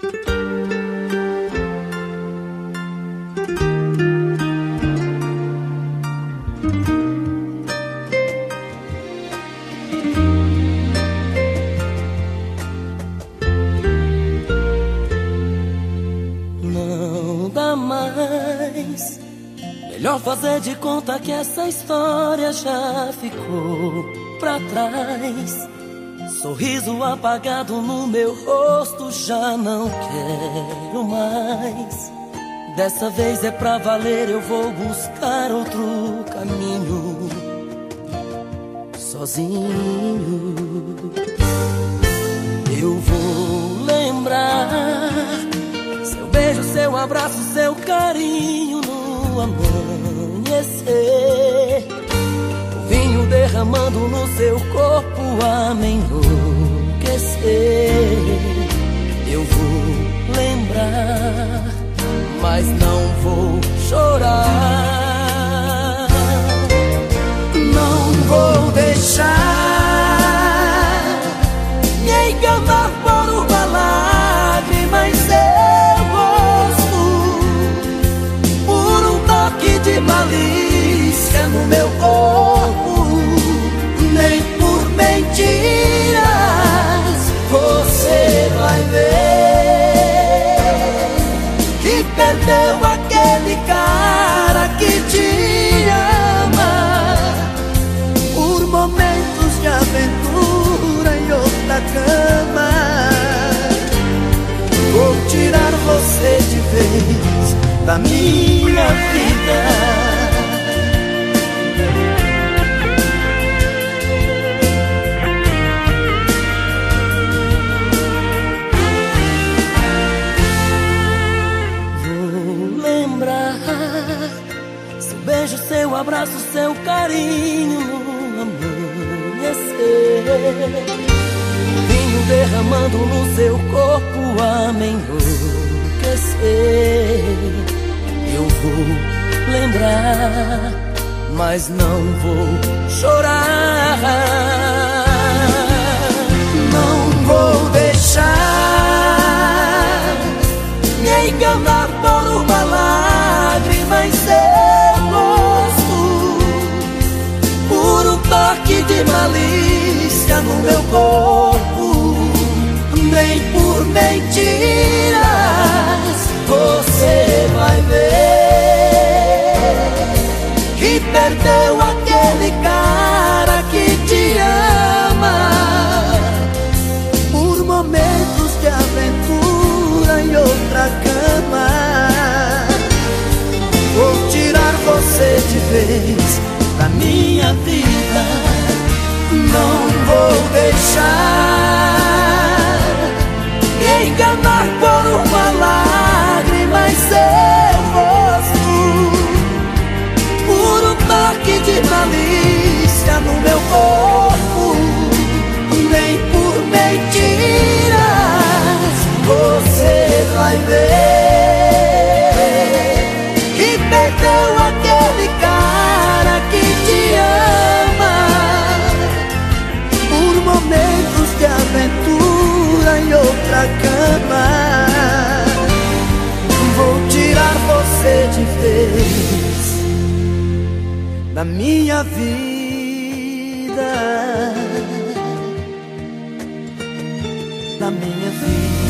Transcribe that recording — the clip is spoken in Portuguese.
Não dá mais. Melhor fazer de conta que essa história já ficou pra trás. Sorriso apagado no meu rosto, já não quero mais. Dessa vez é pra valer, eu vou buscar outro caminho. Sozinho, eu vou lembrar seu beijo, seu abraço, seu carinho no amanhecer. Derramando no seu corpo a me enlouquecer. Eu vou lembrar, mas não vou chorar. Não vou deixar me enganar da minha vida. Beijo, seu abraço, seu carinho no amanhecer. Vinho derramando no seu corpo a. Eu vou lembrar, mas não vou chorar. Não vou deixar me enganar por uma lágrima em seu rosto, por um toque de malícia no meu corpo, nem por mentiras vez minha vida. Da minha vida, da minha vida.